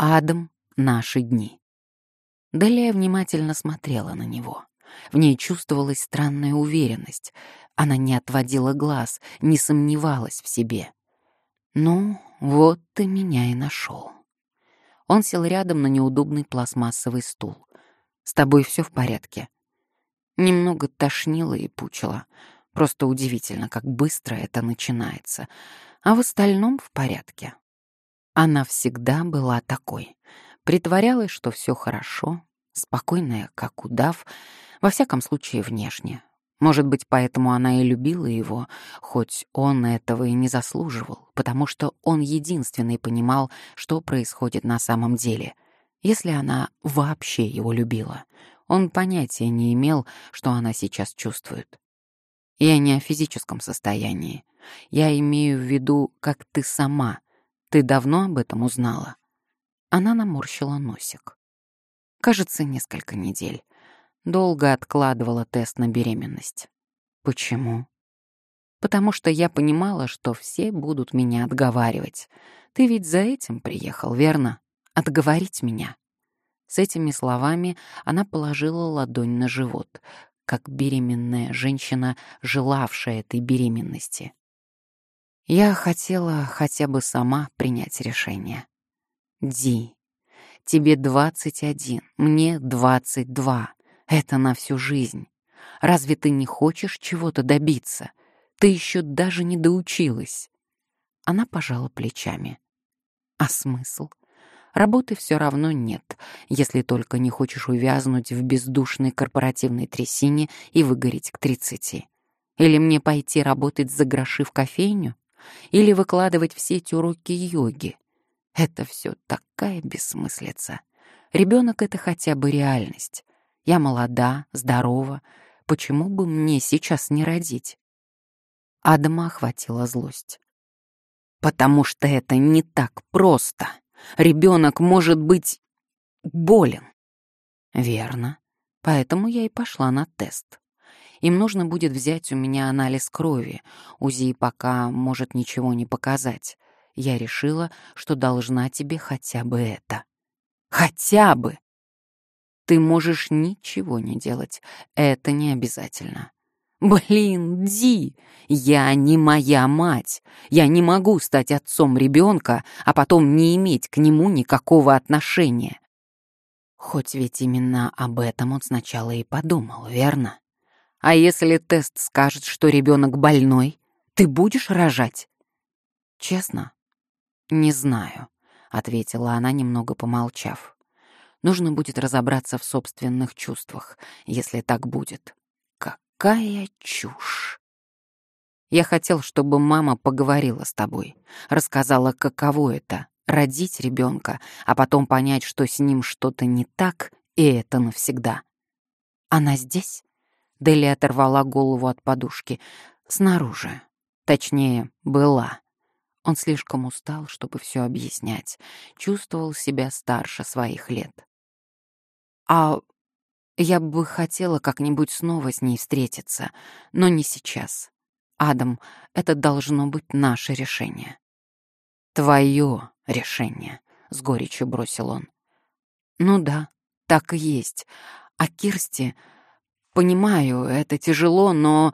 Адам — наши дни. Далее внимательно смотрела на него. В ней чувствовалась странная уверенность. Она не отводила глаз, не сомневалась в себе. «Ну, вот ты меня и нашел». Он сел рядом на неудобный пластмассовый стул. «С тобой все в порядке?» Немного тошнило и пучило. Просто удивительно, как быстро это начинается. А в остальном в порядке. Она всегда была такой. Притворялась, что все хорошо, спокойная, как удав, во всяком случае внешне. Может быть, поэтому она и любила его, хоть он этого и не заслуживал, потому что он единственный понимал, что происходит на самом деле, если она вообще его любила. Он понятия не имел, что она сейчас чувствует. Я не о физическом состоянии. Я имею в виду, как ты сама. Ты давно об этом узнала? Она наморщила носик. Кажется, несколько недель. Долго откладывала тест на беременность. Почему? Потому что я понимала, что все будут меня отговаривать. Ты ведь за этим приехал, верно? Отговорить меня. С этими словами она положила ладонь на живот, как беременная женщина, желавшая этой беременности. Я хотела хотя бы сама принять решение. Ди, тебе двадцать один, мне двадцать два. Это на всю жизнь. Разве ты не хочешь чего-то добиться? Ты еще даже не доучилась. Она пожала плечами. А смысл? Работы все равно нет, если только не хочешь увязнуть в бездушной корпоративной трясине и выгореть к тридцати. Или мне пойти работать за гроши в кофейню? Или выкладывать все эти уроки йоги? Это все такая бессмыслица. Ребенок — это хотя бы реальность. Я молода, здорова. Почему бы мне сейчас не родить? Адама охватила злость. Потому что это не так просто. Ребенок может быть болен. Верно. Поэтому я и пошла на тест. Им нужно будет взять у меня анализ крови. УЗИ пока может ничего не показать. Я решила, что должна тебе хотя бы это. Хотя бы! Ты можешь ничего не делать. Это не обязательно. Блин, Ди, я не моя мать. Я не могу стать отцом ребенка, а потом не иметь к нему никакого отношения. Хоть ведь именно об этом он сначала и подумал, верно? А если тест скажет, что ребенок больной, ты будешь рожать? Честно? Не знаю, ответила она, немного помолчав. Нужно будет разобраться в собственных чувствах, если так будет. Какая чушь! Я хотел, чтобы мама поговорила с тобой, рассказала, каково это — родить ребенка, а потом понять, что с ним что-то не так, и это навсегда. Она здесь? Дели оторвала голову от подушки. Снаружи. Точнее, была. Он слишком устал, чтобы все объяснять. Чувствовал себя старше своих лет. А я бы хотела как-нибудь снова с ней встретиться, но не сейчас. Адам, это должно быть наше решение. Твое решение, с горечью бросил он. Ну да, так и есть. А Кирсти... Понимаю, это тяжело, но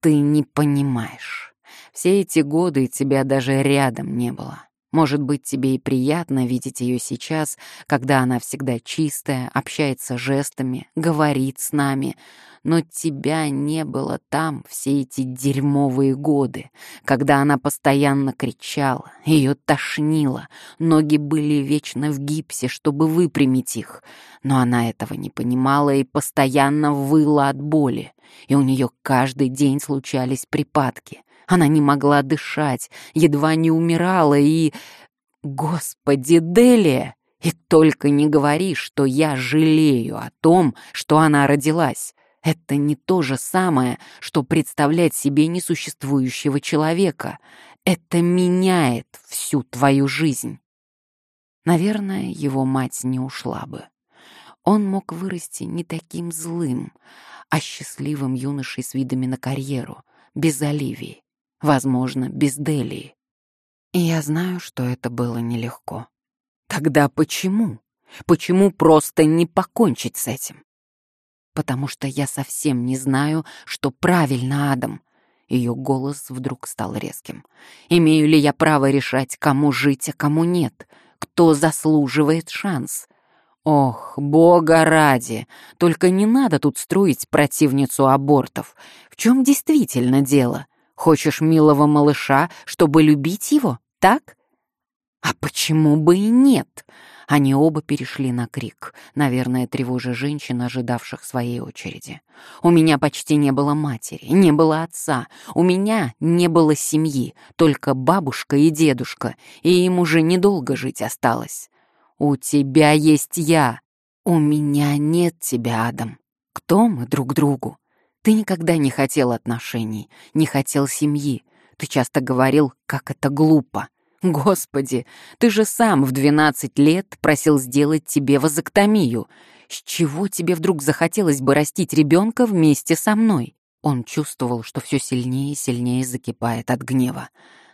ты не понимаешь. Все эти годы тебя даже рядом не было. Может быть, тебе и приятно видеть ее сейчас, когда она всегда чистая, общается жестами, говорит с нами, но тебя не было там все эти дерьмовые годы, когда она постоянно кричала, ее тошнило, ноги были вечно в гипсе, чтобы выпрямить их, но она этого не понимала и постоянно выла от боли, и у нее каждый день случались припадки — она не могла дышать, едва не умирала и... Господи, Делия! И только не говори, что я жалею о том, что она родилась. Это не то же самое, что представлять себе несуществующего человека. Это меняет всю твою жизнь. Наверное, его мать не ушла бы. Он мог вырасти не таким злым, а счастливым юношей с видами на карьеру, без Оливии возможно, без Делии. И я знаю, что это было нелегко. Тогда почему? Почему просто не покончить с этим? Потому что я совсем не знаю, что правильно, Адам. Ее голос вдруг стал резким. Имею ли я право решать, кому жить, а кому нет? Кто заслуживает шанс? Ох, бога ради! Только не надо тут строить противницу абортов. В чем действительно дело? Хочешь милого малыша, чтобы любить его, так? А почему бы и нет? Они оба перешли на крик, наверное, тревожа женщин, ожидавших своей очереди. У меня почти не было матери, не было отца, у меня не было семьи, только бабушка и дедушка, и им уже недолго жить осталось. У тебя есть я, у меня нет тебя, Адам. Кто мы друг другу? Ты никогда не хотел отношений, не хотел семьи. Ты часто говорил, как это глупо. Господи, ты же сам в 12 лет просил сделать тебе вазоктомию. С чего тебе вдруг захотелось бы растить ребенка вместе со мной? Он чувствовал, что все сильнее и сильнее закипает от гнева.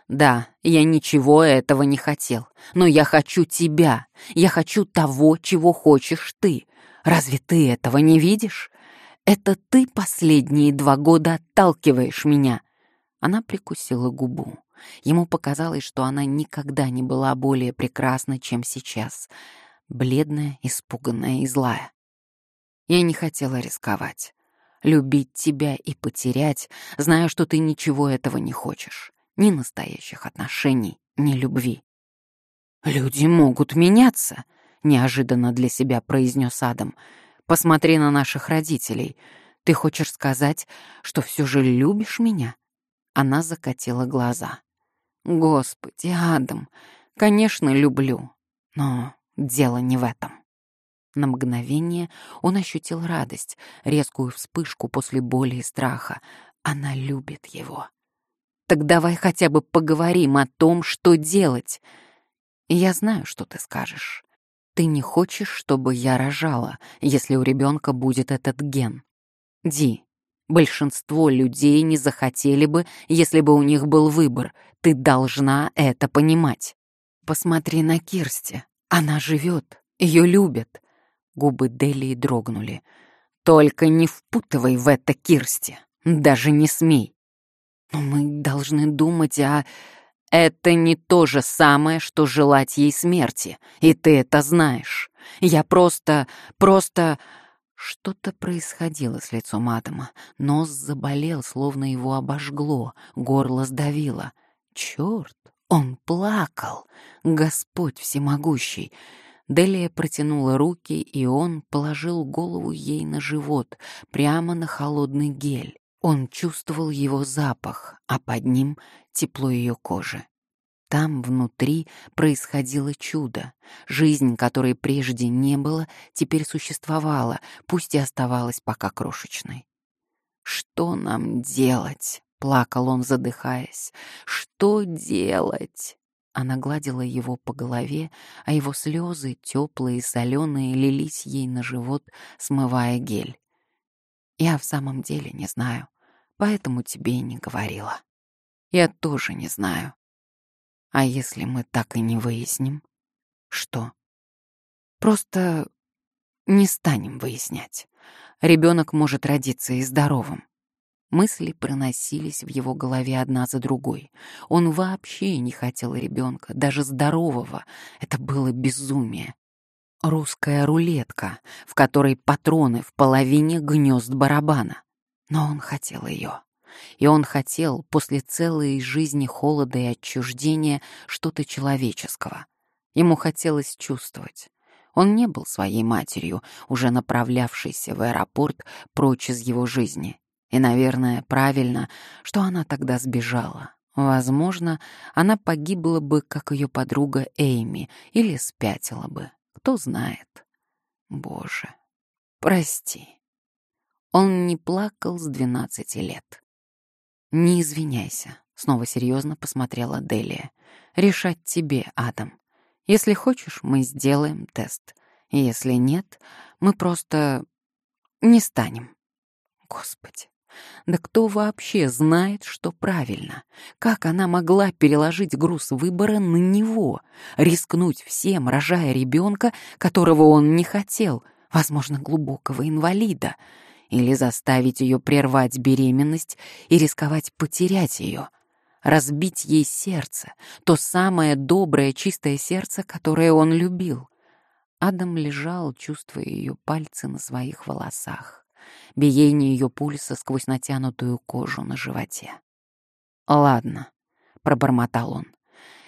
Да, я ничего этого не хотел, но я хочу тебя. Я хочу того, чего хочешь ты. Разве ты этого не видишь? Это ты последние два года отталкиваешь меня. Она прикусила губу. Ему показалось, что она никогда не была более прекрасна, чем сейчас. Бледная, испуганная и злая. Я не хотела рисковать. Любить тебя и потерять, зная, что ты ничего этого не хочешь. Ни настоящих отношений, ни любви. «Люди могут меняться», — неожиданно для себя произнес Адам. «Посмотри на наших родителей. Ты хочешь сказать, что все же любишь меня?» Она закатила глаза. Господи, Адам, конечно, люблю, но дело не в этом. На мгновение он ощутил радость, резкую вспышку после боли и страха. Она любит его. Так давай хотя бы поговорим о том, что делать. Я знаю, что ты скажешь. Ты не хочешь, чтобы я рожала, если у ребенка будет этот ген. Ди, Большинство людей не захотели бы, если бы у них был выбор. Ты должна это понимать. Посмотри на Кирсти. Она живет, ее любят. Губы Делии дрогнули. Только не впутывай в это Кирсти. Даже не смей. Но мы должны думать о... Это не то же самое, что желать ей смерти, и ты это знаешь. Я просто... просто... Что-то происходило с лицом Адама. Нос заболел, словно его обожгло, горло сдавило. Черт, он плакал! Господь всемогущий! Делия протянула руки, и он положил голову ей на живот, прямо на холодный гель. Он чувствовал его запах, а под ним тепло ее кожи. Там внутри происходило чудо. Жизнь, которой прежде не было, теперь существовала, пусть и оставалась пока крошечной. «Что нам делать?» — плакал он, задыхаясь. «Что делать?» Она гладила его по голове, а его слезы, теплые и соленые, лились ей на живот, смывая гель. «Я в самом деле не знаю, поэтому тебе и не говорила. Я тоже не знаю. А если мы так и не выясним? Что? Просто не станем выяснять. Ребенок может родиться и здоровым. Мысли проносились в его голове одна за другой. Он вообще не хотел ребенка, даже здорового. Это было безумие. Русская рулетка, в которой патроны в половине гнезд барабана. Но он хотел ее. И он хотел после целой жизни холода и отчуждения что-то человеческого. Ему хотелось чувствовать. Он не был своей матерью, уже направлявшейся в аэропорт прочь из его жизни. И, наверное, правильно, что она тогда сбежала. Возможно, она погибла бы, как ее подруга Эйми, или спятила бы. Кто знает. Боже, прости. Он не плакал с двенадцати лет. «Не извиняйся», — снова серьезно посмотрела Делия. «Решать тебе, Адам. Если хочешь, мы сделаем тест. Если нет, мы просто не станем». Господи, Да кто вообще знает, что правильно? Как она могла переложить груз выбора на него, рискнуть всем, рожая ребенка, которого он не хотел, возможно, глубокого инвалида, или заставить ее прервать беременность и рисковать потерять ее, разбить ей сердце, то самое доброе, чистое сердце, которое он любил? Адам лежал, чувствуя ее пальцы на своих волосах, биение ее пульса сквозь натянутую кожу на животе. «Ладно», — пробормотал он.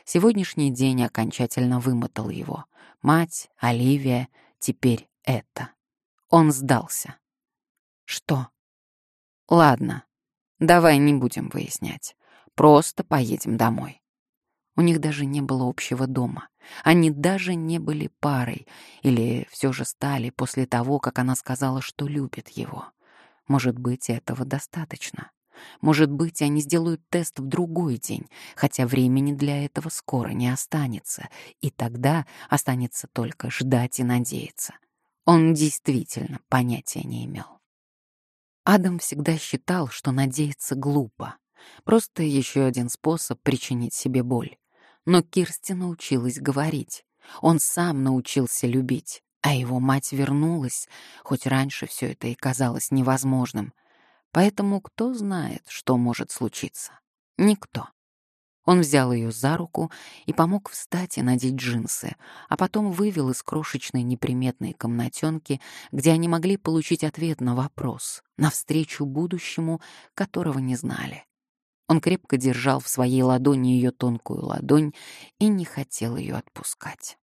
Сегодняшний день окончательно вымотал его. Мать, Оливия, теперь это. Он сдался. «Что?» «Ладно, давай не будем выяснять. Просто поедем домой». У них даже не было общего дома. Они даже не были парой, или все же стали после того, как она сказала, что любит его. Может быть, этого достаточно. Может быть, они сделают тест в другой день, хотя времени для этого скоро не останется, и тогда останется только ждать и надеяться. Он действительно понятия не имел. Адам всегда считал, что надеяться глупо. Просто еще один способ причинить себе боль. Но Кирсти научилась говорить. Он сам научился любить, а его мать вернулась, хоть раньше все это и казалось невозможным. Поэтому кто знает, что может случиться? Никто. Он взял ее за руку и помог встать и надеть джинсы, а потом вывел из крошечной неприметной комнатенки, где они могли получить ответ на вопрос, навстречу будущему, которого не знали. Он крепко держал в своей ладони ее тонкую ладонь и не хотел ее отпускать.